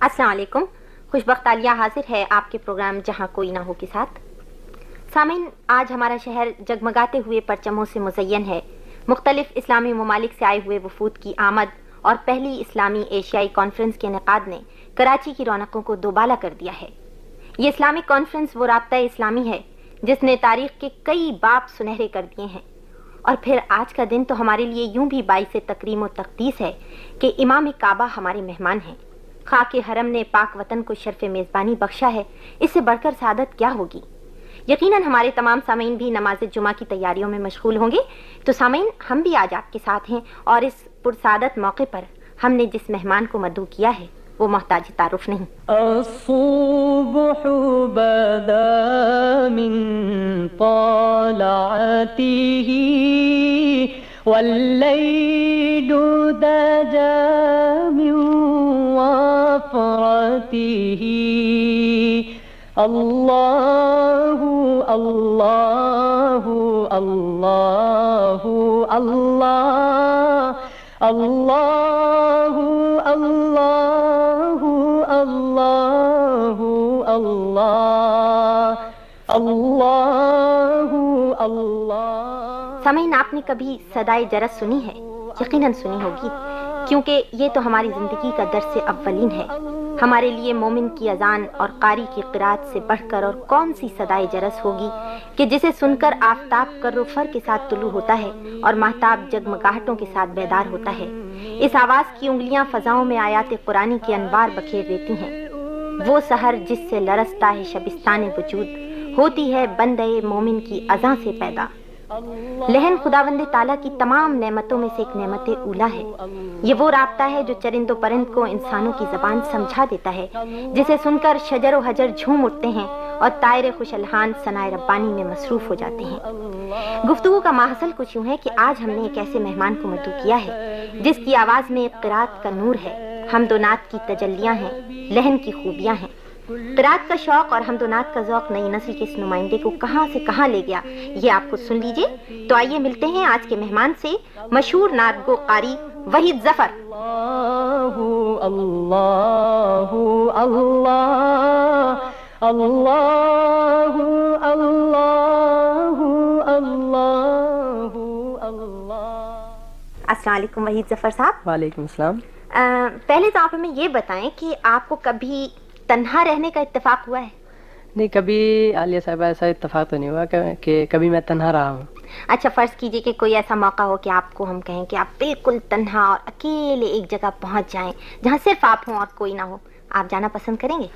السلام علیکم۔ خوش بخت عالیہ حاضر ہے آپ کے پروگرام جہاں کوئی نہ ہو کے ساتھ۔ سامعین، آج ہمارا شہر جگمگاتے ہوئے پرچموں سے مزین ہے۔ مختلف اسلامی ممالک سے آئے ہوئے وفود کی آمد اور پہلی اسلامی ایشیائی کانفرنس کے انعقاد نے کراچی کی رونقوں کو دوبالا کر دیا ہے۔ یہ اسلامک کانفرنس وہ رابطہ اسلامی ہے جس نے تاریخ کے کئی باپ سنہرے کر دیے ہیں۔ اور پھر آج کا دن تو ہمارے لیے یوں بھی باعث تکریم و تقدیس ہے کہ امام کعبہ ہمارے مہمان ہیں۔ خاک حرم نے پاک وطن کو شرف میزبانی بخشا ہے اس سے بڑھ کر سعادت کیا ہوگی؟ یقیناً ہمارے تمام سامعین بھی نماز جمعہ کی تیاریوں میں مشغول ہوں گے۔ تو سامعین، ہم بھی آج آپ کے ساتھ ہیں اور اس پرسعادت موقع پر ہم نے جس مہمان کو مدعو کیا ہے، وہ محتاج تعارف نہیں۔ الصبح بدا من طلعته والليل دجا من وفرته الله الله الله الله الله الله الله الله الله. الله سامعین آپ نے کبھی صدائے جرس سنی ہے؟ یقیناً سنی ہوگی۔ کیونکہ یہ تو ہماری زندگی کا درس اولین ہے۔ ہمارے لیے مومن کی اذان اور قاری کی قرآت سے بڑھ کر اور کون سی صدائے جرس ہوگی کہ جسے سن کر آفتاب کر فر کے ساتھ طلوع ہوتا ہے اور محتاب جگمگاہٹوں کے ساتھ بیدار ہوتا ہے۔ اس آواز کی انگلیاں فضاؤں میں آیات قرآنی کے انوار بکھیر دیتی ہیں۔ وہ سحر جس سے لرستا ہے شبستان وجود، ہوتی ہے بندے مومن کی ازاں سے پیدا۔ لہن خداوند تعالیٰ کی تمام نعمتوں میں سے ایک نعمت اولا ہے۔ یہ وہ رابطہ ہے جو چرند و پرند کو انسانوں کی زبان سمجھا دیتا ہے جسے سن کر شجر و حجر جھوم اٹھتے ہیں اور طائر خوش الحان ثنائے ربانی میں مصروف ہو جاتے ہیں۔ گفتگو کا ماحصل کچھ یوں ہے کہ آج ہم نے ایک ایسے مہمان کو مدعو کیا ہے جس کی آواز میں قرآت کا نور ہے۔ حمد و نعت کی تجلیاں ہیں لہن کی خوبیاں ہیں۔ قرآت کا شوق اور حمد و نعت کا ذوق نئی نسل کے اس نمائندے کو کہاں سے کہاں لے گیا؟ یہ آپ خود سن لیجیے۔ تو آئیے ملتے ہیں آج کے مہمان سے مشہور نعت گو قاری وحید ظفر۔ الله الله الله الله الله السلام علیکم وحید ظفر صاحب۔ وعلیکم السلام۔ پہلے تو آپ ہمیں یہ بتائیں کہ آپ کو کبھی تنہا رہنے کا اتفاق ہوا ہے؟ نہیں کبھی عالیہ صاحبہ ایسا اتفاق تو نہیں ہوا کہ- کبھی میں تنہا رہا ہوں۔ اچھا فرض کیجیے کہ کوئی ایسا موقع ہو کہ آپ کو ہم کہیں کہ آپ بالکل تنہا اور اکیلے ایک جگہ پہنچ جائیں جہاں صرف آپ ہوں اور کوئی نہ ہو آپ جانا پسند کریں گے؟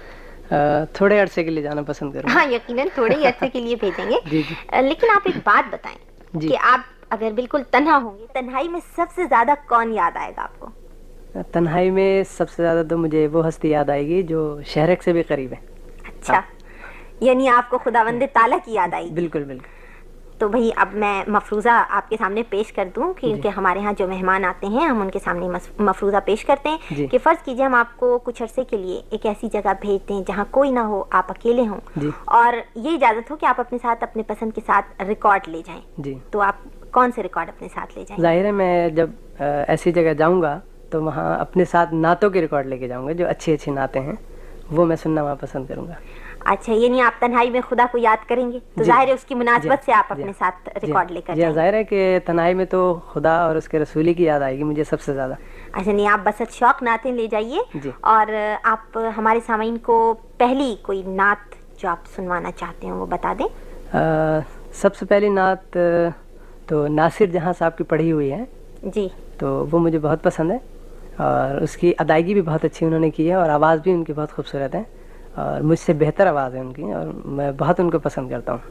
تھوڑے عرصے کے لیے جانا پسند کروں۔ ہاں یقیناً تھوڑے ہی عرصے کے لیے بھیجیں گے۔ جی جی۔ لیکن آپ ایک بات بتائیں جی۔ کہ آپ اگر بالکل تنہا ہوں گے تنہائی میں سب سے زیادہ کون یاد آئے گا آپ کو؟ تنہائی میں سب سے زیادہ تو مجھے وہ ہستی یاد آئے گی جو شہرک سے بھی قریب ہے۔ اچھا۔ یعنی آپ کو خداوند تعالیٰ کی یاد آئی بالکل بالکل۔ تو بھائی اب میں مفروضہ آپ کے سامنے پیش کر دوں کیونکہ ہمارے ہاں جو مہمان آتے ہیں ہم ان کے سامنے مفروضہ پیش کرتے ہیں جی۔ کہ فرض کیجیے ہم آپ کو کچھ عرصے کے لیے ایک ایسی جگہ بھیجتے ہیں جہاں کوئی نہ ہو آپ اکیلے ہوں۔ جی۔ اور یہ اجازت ہو کہ آپ اپنے ساتھ اپنے پسند کے ساتھ ریکارڈ لے جائیں۔ جی۔ تو آپ کون سے ریکارڈ اپنے ساتھ لے جائیں؟ ظاہر ہے میں جب ایسی جگہ جاؤں گا تو وہاں اپنے ساتھ نعتوں کے ریکارڈ لے کے جاؤں گا جو اچھی اچھی نعتیں ہیں وہ میں سننا وہاں پسند کروں گا۔ اچھا یعنی آپ تنہائی میں خدا کو یاد کریں گے؟ تو جی۔ ظاہر ہے اس کی مناسبت جی، سے آپ جی، اپنے ساتھ جی، ریکارڈ لے کر جی جائیں۔ ظاہر ہے کہ تنہائی میں تو خدا اور اس کے رسولی کی یاد آئے گی مجھے سب سے زیادہ۔ اچھا نہیں آپ بسط شوق نعتیں لے جائیے۔ جی۔ اور آپ ہمارے سامعین کو پہلی کوئی نعت جو آپ سنوانا چاہتے ہیں وہ بتا دیں۔ سب سے پہلی نعت تو ناصر جہاں صاحب کی پڑھی ہوئی ہے۔ جی۔ تو وہ مجھے بہت پسند ہے۔ اور اس کی ادائیگی بھی بہت اچھی انہوں نے کی ہے اور آواز بھی ان کی بہت خوبصورت ہے اور مجھ سے بہتر آواز ہے ان کی اور میں بہت ان کو پسند کرتا ہوں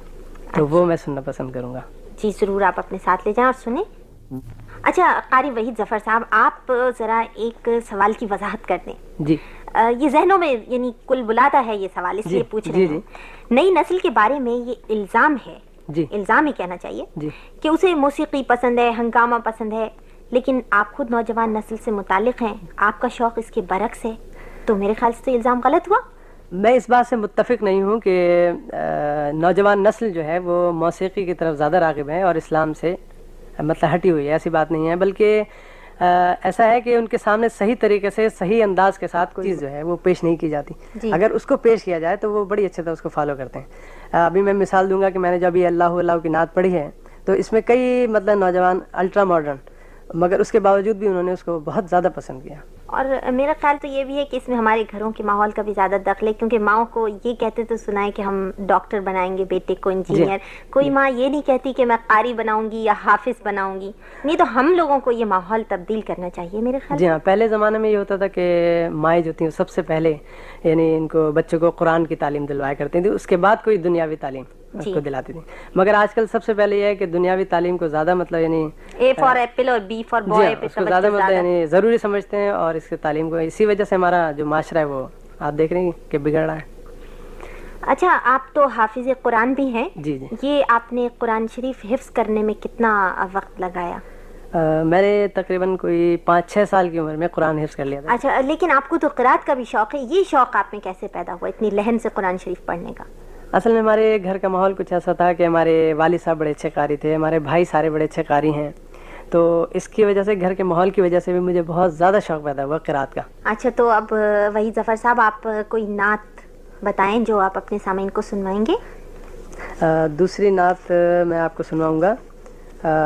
تو وہ میں سننا پسند کروں گا۔ جی ضرور آپ اپنے ساتھ لے جائیں اور سنیں۔ اچھا قاری وحید ظفر صاحب آپ ذرا ایک سوال کی وضاحت کر دیں۔ جی۔ یہ ذہنوں میں یعنی کل بلاتا ہے یہ سوال اس جی، لیے پوچھ رہے جی، ہیں۔ نئی نسل کے بارے میں یہ الزام ہے۔ جی۔ الزام ہی کہنا چاہیے جی۔ کہ اسے موسیقی پسند ہے ہنگامہ پسند ہے لیکن آپ خود نوجوان نسل سے متعلق ہیں آپ کا شوق اس کے برعکس ہے۔ تو میرے خیال سے تو الزام غلط ہوا۔ میں اس بات سے متفق نہیں ہوں کہ نوجوان نسل جو ہے وہ موسیقی کی طرف زیادہ راغب ہے اور اسلام سے مطلب ہٹی ہوئی ہے ایسی بات نہیں ہے۔ بلکہ ایسا ہے کہ ان کے سامنے صحیح طریقے سے صحیح انداز کے ساتھ کوئی چیز جو ہے وہ پیش نہیں کی جاتی۔ جی۔ اگر اس کو پیش کیا جائے تو وہ بڑی اچھے طرح اس کو فالو کرتے ہیں۔ ابھی میں مثال دوں گا کہ میں نے جب یہ اللہ اللہ کی نعت پڑھی ہے تو اس میں کئی مطلب نوجوان الٹرا ماڈرن مگر اس کے باوجود بھی انہوں نے اس کو بہت زیادہ پسند کیا۔ اور میرا خیال تو یہ بھی ہے کہ اس میں ہمارے گھروں کے ماحول کا بھی زیادہ دخل ہے کیونکہ ماؤں کو یہ کہتے تو سنا ہے کہ ہم ڈاکٹر بنائیں گے بیٹے کو انجینئر۔ کوئی ماں یہ نہیں کہتی کہ میں قاری بناؤں گی یا حافظ بناؤں گی۔ نہیں تو ہم لوگوں کو یہ ماحول تبدیل کرنا چاہیے میرے خیال۔ جی ہاں پہلے زمانے میں یہ ہوتا تھا کہ مائیں جو تھیں سب سے پہلے یعنی ان کو بچوں کو قرآن کی تعلیم دلوایا کرتی تھیں اس کے بعد کوئی دنیاوی تعلیم۔ اس کو دلاتی تھی مگر آج کل سب سے پہلے یہ ہے کہ دنیاوی تعلیم کو زیادہ مطلب یعنی اے فار ایپل اور بی فار بوائے اس کو زیادہ مطلب یعنی ضروری سمجھتے ہیں اور اس کی تعلیم کو اسی وجہ سے ہمارا جو معاشرہ ہے وہ آپ دیکھ رہے ہیں کہ بگڑ رہا ہے۔ اچھا آپ تو حافظ قرآن بھی ہیں۔ جی جی۔ یہ آپ نے قرآن شریف حفظ کرنے میں کتنا وقت لگایا؟ میں نے تقریباً کوئی پانچ چھ سال کی عمر میں قرآن حفظ کر لیا تھا۔ اچھا لیکن آپ کو تو قرآن کا بھی شوق ہے۔ یہ شوق آپ میں کیسے پیدا ہوا اتنی لہن سے قرآن شریف پڑھنے کا؟ اصل میں ہمارے گھر کا ماحول کچھ ایسا تھا کہ ہمارے والد صاحب بڑے اچھے قاری تھے ہمارے بھائی سارے بڑے اچھے قاری ہیں۔ تو اس کی وجہ سے گھر کے ماحول کی وجہ سے بھی مجھے بہت زیادہ شوق پیدا ہوا قرآت کا۔ اچھا تو اب وہی ظفر صاحب آپ کوئی نعت بتائیں جو آپ اپنے سامعین کو سنوائیں گے؟ دوسری نعت میں آپ کو سنواؤں گا۔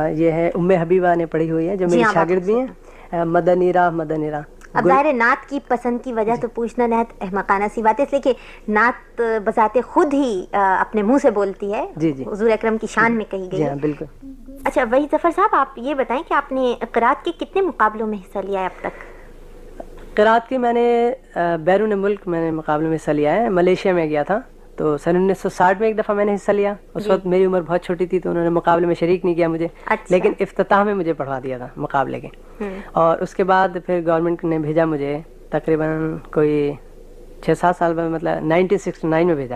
یہ ہے ام حبیبہ نے پڑھی ہوئی ہے جو میری شاگرد بھی ہیں۔ مدنی راہ مدنی راہ۔ اب ظاہر نعت کی پسند کی وجہ تو پوچھنا نہت احمقانہ سی بات ہے اس لیے کہ نعت بذات خود ہی اپنے منہ سے بولتی ہے۔ جی جی۔ حضور اکرم کی شان میں کہی گئی جی ہاں بالکل۔ اچھا وہی ظفر صاحب آپ یہ بتائیں کہ آپ نے قرات کے کتنے مقابلوں میں حصہ لیا ہے اب تک؟ قرات کی میں نے بیرون ملک میں نے مقابلوں میں حصہ لیا ہے۔ ملیشیا میں گیا تھا۔ تو سن انیس سو ساٹھ میں ایک دفعہ میں نے حصہ لیا۔ اس وقت میری عمر بہت چھوٹی تھی تو انہوں نے مقابلے میں شریک نہیں کیا مجھے۔ لیکن افتتاح میں مجھے پڑھوا دیا تھا مقابلے کے۔ اور اس کے بعد پھر گورنمنٹ نے بھیجا مجھے۔ تقریباً کوئی چھ سات سال بعد مطلب نائنٹین سکسٹی نائن میں بھیجا۔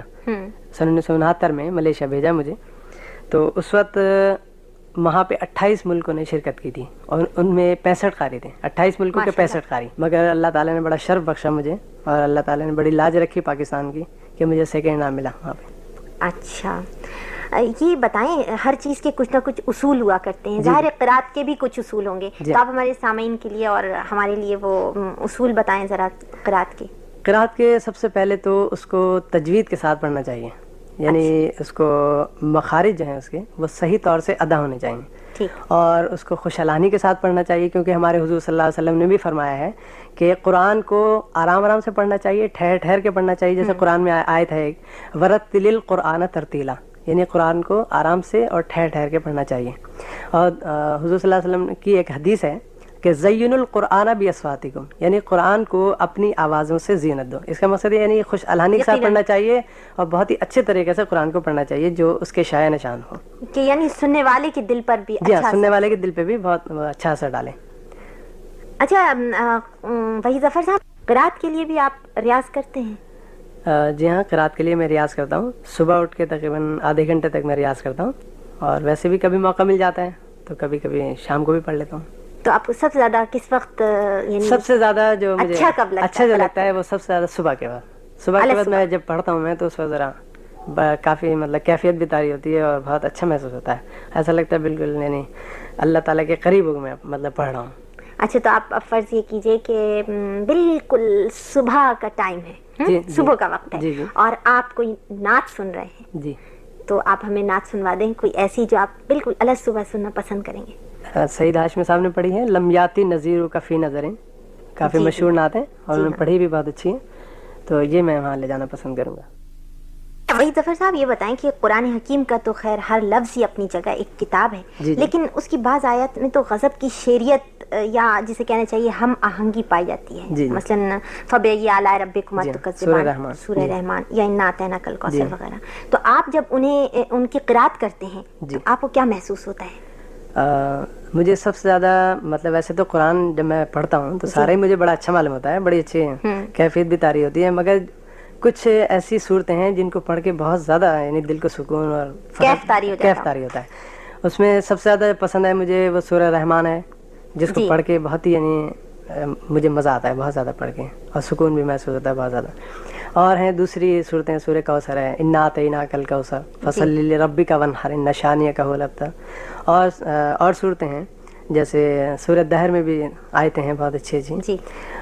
سن انیس سو انہتر میں ملیشیا بھیجا مجھے۔ تو اس وقت وہاں پہ اٹھائیس ملکوں نے شرکت کی تھی اور ان میں پینسٹھ قاری تھے۔ اٹھائیس ملکوں کے پینسٹھ قاری۔ مگر اللہ تعالیٰ نے بڑا شرف بخشا مجھے اور اللہ تعالیٰ نے بڑی لاج رکھی پاکستان کی۔ کہ مجھے سیکنڈ نام ملا وہاں پہ۔ اچھا۔ یہ بتائیں ہر چیز کے کچھ نہ کچھ اصول ہوا کرتے ہیں۔ ظاہر قرات کے بھی کچھ اصول ہوں گے۔ تو آپ ہمارے سامعین کے لیے اور ہمارے لیے وہ اصول بتائیں ذرا قرات کے۔ قرات کے سب سے پہلے تو اس کو تجوید کے ساتھ پڑھنا چاہیے۔ یعنی اس کو مخارج جو ہیں اس کے وہ صحیح طور سے ادا ہونے چاہیے اور اس کو خوشحالانی کے ساتھ پڑھنا چاہیے کیونکہ ہمارے حضور صلی اللہ علیہ وسلم نے بھی فرمایا ہے کہ قرآن کو آرام آرام سے پڑھنا چاہیے ٹھہر ٹھہر کے پڑھنا چاہیے جیسے قرآن میں آئے تھے ایک ورت تل قرآن ترتیلا۔ یعنی قرآن کو آرام سے اور ٹھہر ٹھہر کے پڑھنا چاہیے۔ اور حضور صلی اللہ علیہ وسلم کی ایک حدیث ہے کہ زین القرآن بھی اسواتکم یعنی قرآن کو اپنی آوازوں سے زینت دو۔ اس کا مقصد یعنی خوش الحانی کے ساتھ پڑھنا چاہیے اور بہت ہی اچھے طریقے سے قرآن کو پڑھنا چاہیے جو اس کے شاع نشان ہو کہ یعنی سننے والے کے دل پر بھی جی ہاں سننے والے کے دل پہ بھی بہت اچھا اثر ڈالیں۔ اچھا وہی ظفر صاحب قرات کے لیے بھی آپ ریاض کرتے ہیں؟ جی ہاں قرات کے لیے میں ریاض کرتا ہوں۔ صبح اٹھ کے تقریباً آدھے گھنٹے تک میں ریاض کرتا ہوں۔ اور ویسے بھی کبھی موقع مل جاتا ہے تو کبھی کبھی شام کو بھی پڑھ لیتا ہوں۔ تو آپ کو سب سے زیادہ کس وقت یعنی سب سے زیادہ جو مجھے اچھا کب لگتا اچھا جو لگتا ہے وہ سب سے زیادہ صبح کے بعد۔ صبح کے بعد میں جب پڑھتا ہوں میں تو اس وقت ذرا کافی مطلب کیفیت بھی تاری ہوتی ہے اور بہت اچھا محسوس ہوتا ہے۔ ایسا لگتا ہے بالکل یعنی اللہ تعالیٰ کے قریب ہو میں مطلب پڑھ رہا ہوں۔ اچھا تو آپ فرض یہ کیجیے کہ بالکل صبح کا ٹائم ہے صبح کا وقت ہے۔ اور آپ کوئی نعت سن رہے ہیں؟ جی۔ تو آپ ہمیں نعت سنوا دیں کوئی ایسی جو آپ بالکل الگ صبح سننا پسند کریں گے؟ سعید ہاشمی صاحب نے پڑھی ہے لمیاتی نظیر کا فی نظریں کافی مشہور نعت ہیں اور انہوں نے پڑھی بھی بہت اچھی ہیں۔ تو یہ میں وہاں لے جانا پسند کروں گا۔ وہی ظفر صاحب یہ بتائیں کہ قرآن حکیم کا تو خیر ہر لفظ ہی اپنی جگہ ایک کتاب ہے۔ لیکن اس کی بعض آیت میں تو غضب کی شیریت یا جسے کہنا چاہیے ہم آہنگی پائی جاتی ہے۔ مثلا فبی اعلی ربکما تکذبان سورہ رحمان۔ یا انا اعطینا کل کوثر وغیرہ۔ تو آپ جب انہیں ان کی قرات کرتے ہیں تو آپ کو کیا محسوس ہوتا ہے؟ مجھے سب سے زیادہ مطلب ویسے تو قرآن جب میں پڑھتا ہوں تو سارا ہی مجھے بڑا اچھا معلوم ہوتا ہے بڑی اچھی کیفیت بھی تاری ہوتی ہے مگر کچھ ایسی صورتیں ہیں جن کو پڑھ کے بہت زیادہ یعنی دل کو سکون اور کیف تاری ہوتا ہے۔ اس میں سب سے زیادہ پسند ہے مجھے وہ سورہ رحمان ہے جس کو پڑھ کے بہت ہی یعنی مجھے مزہ آتا ہے بہت زیادہ پڑھ کے۔ اور سکون بھی محسوس ہوتا ہے بہت زیادہ۔ اور ہیں دوسری صورتیں سورہ کوثر ہے انا تعینہ کل کوثر فصل ربی کا ون ہر نشانیہ کا اور اور صورتیں ہیں جیسے سورت دہر میں بھی آیتیں ہیں بہت اچھی اچھی۔ جی۔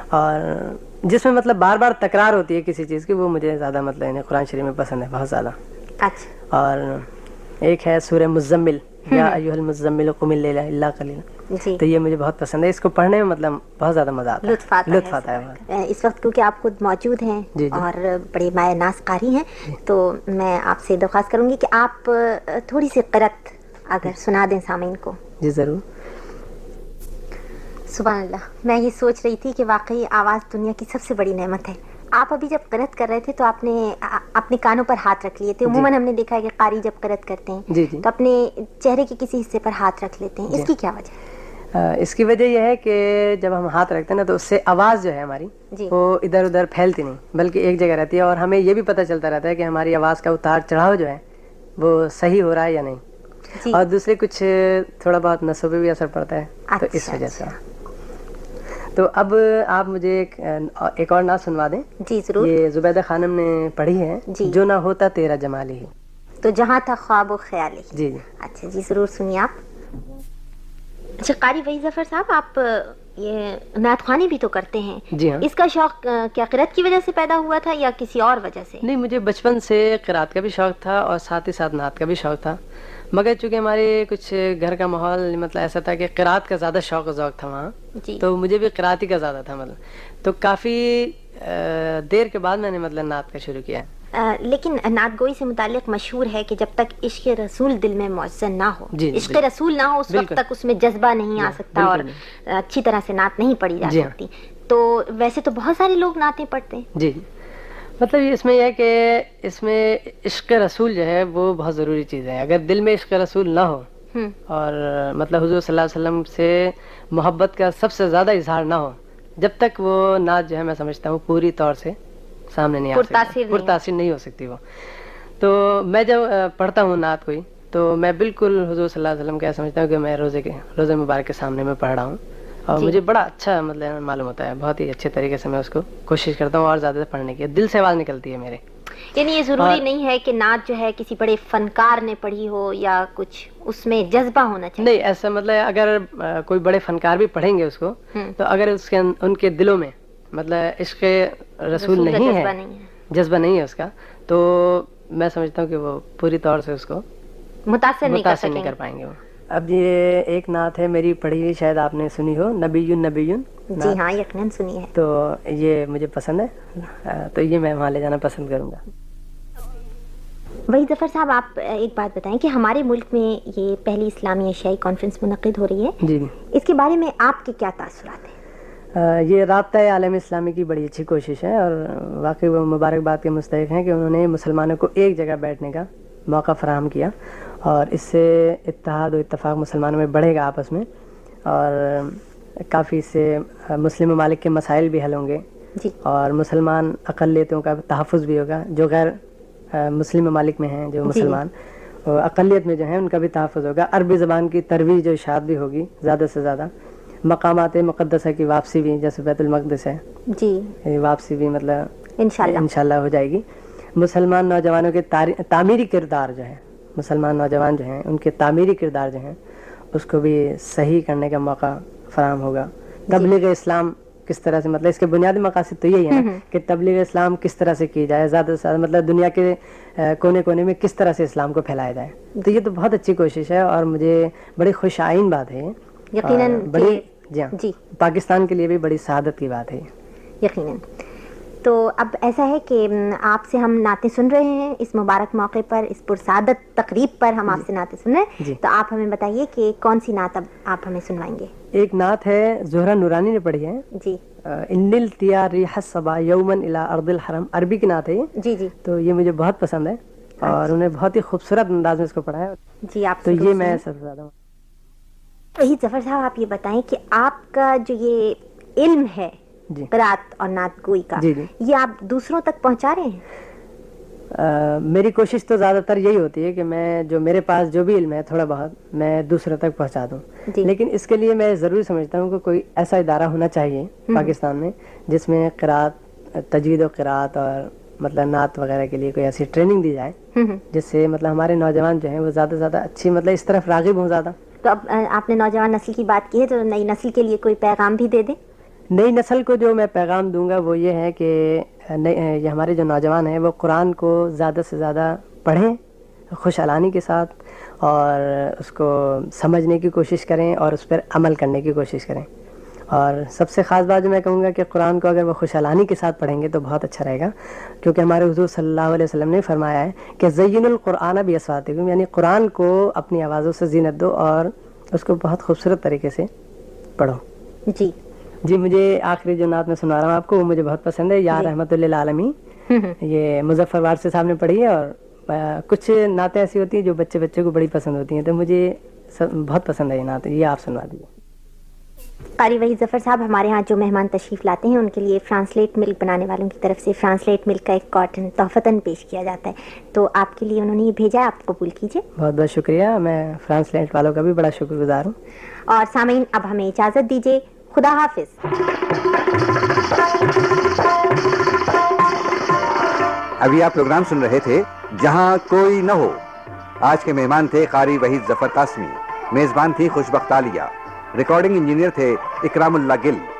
اور جس میں مطلب بار بار تکرار ہوتی ہے کسی چیز کی وہ مجھے زیادہ مطلب یعنی قرآن شریف میں پسند ہے بہت زیادہ۔ اچھا۔ اور ایک ہے سورہ مزمل۔ یا ایوہ المزمل قم اللیل الا قلیلا۔ جی۔ تو یہ مجھے بہت پسند ہے۔ اس کو پڑھنے میں مطلب بہت زیادہ مزہ آتا ہے۔ لطف آتا لطف ہے آتا ہے اس وقت کیونکہ آپ خود موجود ہیں جی، جی۔ اور بڑے مائع ناز قاری ہیں تو میں آپ سے درخواست کروں گی کہ آپ تھوڑی سی قرت اگر سنا دیں سامعین کو۔ جی ضرور۔ سبحان اللہ۔ میں یہ سوچ رہی تھی کہ واقعی آواز دنیا کی سب سے بڑی نعمت ہے۔ آپ ابھی جب قرت کر رہے تھے تو آپ نے اپنے کانوں پر ہاتھ رکھ لیے تھے۔ عموماً ہم نے دیکھا ہے کہ قاری جب قرت کرتے ہیں جی، جی۔ تو اپنے چہرے کے کسی حصے پر ہاتھ رکھ لیتے ہیں۔ جی۔ اس کی کیا وجہ؟ ہے اس کی وجہ یہ ہے کہ جب ہم ہاتھ رکھتے ہیں نا تو اس سے آواز جو ہے ہماری جی۔ وہ ادھر ادھر پھیلتی نہیں بلکہ ایک جگہ رہتی ہے۔ اور ہمیں یہ بھی پتہ چلتا رہتا ہے کہ ہماری آواز کا اتار چڑھاؤ جو ہے وہ صحیح ہو رہا ہے یا نہیں۔ جی۔ اور دوسرے کچھ تھوڑا بہت نسوں پہ بھی اثر پڑتا ہے تو اس اچھا، وجہ سے۔ تو اب آپ مجھے ایک اور نعت سنوا دیں۔ جی ضرور۔ یہ زبیدہ خانم نے پڑھی ہے۔ جی۔ جو نہ ہوتا تیرا جمال ہی۔ تو جہاں تھا خواب و خیال ہی۔ جی۔ اچھا جی ضرور سنیے آپ۔ اچھا قاری وحید ظفر صاحب آپ یہ نعت خوانی بھی تو کرتے ہیں۔ جی ہاں۔ اس کا شوق کیا قرت کی وجہ سے پیدا ہوا تھا یا کسی اور وجہ سے؟ نہیں مجھے بچپن سے قرات کا بھی شوق تھا اور ساتھ ہی ساتھ نعت کا بھی شوق تھا۔ مگر چونکہ ہمارے کچھ گھر کا ماحول مطلب ایسا تھا کہ قرات کا زیادہ شوق و ذوق تھا وہاں۔ جی۔ تو مجھے بھی قرات ہی کا زیادہ تھا مطلب۔ تو کافی دیر کے بعد میں نے مطلب نعت کا شروع کیا۔ آ، لیکن نعت گوئی سے متعلق مشہور ہے کہ جب تک عشق رسول دل میں معزن نہ ہو جی، جی، عشق۔ رسول نہ ہو اس وقت۔ تک اس میں جذبہ نہیں آ سکتا اور اچھی طرح سے نعت نہیں پڑھی جا جی ہاں۔ سکتی۔ تو ویسے تو بہت سارے لوگ نعتیں پڑھتے ہیں۔ جی۔ مطلب اس میں یہ ہے کہ اس میں عشق رسول جو ہے وہ بہت ضروری چیز ہے۔ اگر دل میں عشق رسول نہ ہو اور مطلب حضور صلی اللہ علیہ وسلم سے محبت کا سب سے زیادہ اظہار نہ ہو جب تک وہ نعت جو ہے میں سمجھتا ہوں پوری طور سے سامنے نہیں آ پرتاثر سکتی نہیں۔ ہو سکتی وہ۔ تو میں جب پڑھتا ہوں نعت کوئی تو میں بالکل حضور صلی اللہ علیہ وسلم کا سمجھتا ہوں کہ میں روزے کے روزے مبارک کے سامنے میں پڑھ رہا ہوں۔ اور جی۔ مجھے بڑا اچھا مطلب معلوم ہوتا ہے بہت ہی اچھے طریقے سے میں اس کو کوشش کرتا ہوں اور زیادہ پڑھنے کی۔ دل سے آواز نکلتی ہے میرے۔ یعنی یہ ضروری نہیں ہے کہ نعت جو ہے کسی بڑے فنکار نے پڑھی ہو یا کچھ اس میں جذبہ ہونا چاہیے۔ نہیں ایسا مطلب اگر کوئی بڑے فنکار بھی پڑھیں گے اس کو تو اگر اس کے ان- کے دلوں میں مطلب عشق رسول نہیں جذبہ ہے نہیں ہے۔ جذبہ نہیں ہے اس کا تو میں سمجھتا ہوں کہ وہ پوری طور سے اس کو متاثر نہیں کر پائیں گے وہ۔ اب یہ ایک نعت ہے میری پڑھی ہوئی شاید آپ نے سنی ہو نبی نبی جی ہاں یقیناً سنی ہے۔ تو یہ مجھے پسند ہے۔ تو یہ میں وہاں لے جانا پسند کروں گا۔ وہی ظفر صاحب آپ ایک بات بتائیں کہ ہمارے ملک میں یہ پہلی اسلامی ایشیائی کانفرنس منعقد ہو رہی ہے۔ جی۔ اس کے بارے میں آپ کے کیا تاثرات ہیں؟ یہ رابطہ عالم اسلامی کی بڑی اچھی کوشش ہے اور واقعی وہ مبارکباد کے مستحق ہیں کہ انہوں نے مسلمانوں کو ایک جگہ بیٹھنے کا موقع فراہم کیا۔ اور اس سے اتحاد و اتفاق مسلمانوں میں بڑھے گا آپس میں اور کافی سے مسلم ممالک کے مسائل بھی حل ہوں گے جی۔ اور مسلمان اقلیتوں کا تحفظ بھی ہوگا جو غیر مسلم ممالک میں ہیں جو مسلمان وہ اقلیت میں جو ہیں ان کا بھی تحفظ ہوگا۔ عربی زبان کی ترویج و اشاعت بھی ہوگی زیادہ سے زیادہ۔ مقامات مقدسہ کی واپسی بھی جیسے بیت المقدس ہے۔ جی۔ واپسی بھی مطلب انشاءاللہ۔ انشاءاللہ ہو جائے گی۔ مسلمان نوجوانوں کے تعمیری کردار جو ہے مسلمان نوجوان جو ہیں ان کے تعمیری کردار جو ہیں اس کو بھی صحیح کرنے کا موقع فراہم ہوگا۔ تبلیغ اسلام کس طرح سے مطلب اس کے بنیادی مقاصد تو یہی ہے کہ تبلیغ اسلام کس طرح سے کی جائے زیادہ سے زیادہ مطلب دنیا کے کونے کونے میں کس طرح سے اسلام کو پھیلایا جائے۔ تو یہ تو بہت اچھی کوشش ہے اور مجھے بڑی خوش آئین بات ہے یقیناً بڑی کہ- جی۔ ہاں جی پاکستان کے لیے بھی بڑی سعادت کی بات ہے یقیناً۔ تو اب ایسا ہے کہ آپ سے ہم نعتیں سن رہے ہیں۔ اس مبارک موقع پر اس پرسعادت تقریب پر ہم آپ سے نعتیں سن رہے ہیں۔ جی۔ تو آپ ہمیں بتائیے کہ کون سی نعت اب آپ ہمیں سنوائیں گے؟ ایک نعت ہے زہرہ نورانی نے پڑھی ہے۔ جی۔ انل تیا ریح صبا یومن الا ارد الحرم۔ عربی کی نعت ہے یہ۔ جی جی۔ تو یہ مجھے بہت پسند ہے اور انہیں بہت ہی خوبصورت انداز میں اس کو پڑھا ہے۔ جی آپ تو یہ میں۔ سب سے زیادہ ظفر صاحب آپ یہ بتائیں کہ آپ کا جو یہ علم ہے جی قرات اور نعت گوئی کا۔ جی، جی۔ یہ آپ دوسروں تک پہنچا رہے ہیں؟ میری کوشش تو زیادہ تر یہی ہوتی ہے کہ میں جو میرے پاس جو بھی علم ہے تھوڑا بہت میں دوسروں تک پہنچا دوں۔ جی۔ لیکن اس کے لیے میں ضروری سمجھتا ہوں کہ کوئی ایسا ادارہ ہونا چاہیے پاکستان میں جس میں قرات تجوید و قرات اور مطلب نعت وغیرہ کے لیے کوئی ایسی ٹریننگ دی جائے۔ جس سے مطلب ہمارے نوجوان جو ہیں وہ زیادہ سے زیادہ اچھی مطلب اس طرف راغب ہوں زیادہ۔ تو اب آپ نے نوجوان نسل کی بات کی ہے تو نئی نسل کے لیے کوئی پیغام بھی دے دیں؟ نئی نسل کو جو میں پیغام دوں گا وہ یہ ہے کہ یہ ہمارے جو نوجوان ہیں وہ قرآن کو زیادہ سے زیادہ پڑھیں خوش علانی کے ساتھ اور اس کو سمجھنے کی کوشش کریں اور اس پر عمل کرنے کی کوشش کریں۔ اور سب سے خاص بات جو میں کہوں گا کہ قرآن کو اگر وہ خوش علانی کے ساتھ پڑھیں گے تو بہت اچھا رہے گا۔ کیونکہ ہمارے حضور صلی اللہ علیہ وسلم نے فرمایا ہے کہ زین القرآن بھی اسواتکم یعنی قرآن کو اپنی آوازوں سے زینت دو اور اس کو بہت خوبصورت طریقے سے پڑھو۔ جی۔ جی مجھے آخری جو نعت میں سنا رہا ہوں آپ کو وہ مجھے بہت پسند ہے یا جی۔ رحمت اللہ عالمی۔ یہ مظفر وار سے صاحب نے پڑھی ہے اور کچھ نعتیں ایسی ہوتی ہیں جو بچے بچے کو بڑی پسند ہوتی ہیں تو مجھے بہت پسند ہے یہ نعت یہ آپ سنوا دیجیے قاری وحید ظفر صاحب ہمارے ہاں جو مہمان تشریف لاتے ہیں ان کے لیے فرانسلیٹ ملک بنانے والوں کی طرف سے فرانسلیٹ ملک کا ایک کاٹن تحفتاً پیش کیا جاتا ہے۔ تو آپ کے لیے انہوں نے یہ بھیجا ہے آپ قبول کیجیے بہت بہت شکریہ میں فرانس لینڈ والوں کا بھی بڑا شکر گزار ہوں۔ اور سامعین اب ہمیں اجازت دیجیے خدا حافظ ابھی آپ پروگرام سن رہے تھے جہاں کوئی نہ ہو۔ آج کے مہمان تھے قاری وحید ظفر قاسمی، میزبان تھی خوشبخت عالیہ، ریکارڈنگ انجینئر تھے اکرام اللہ گل۔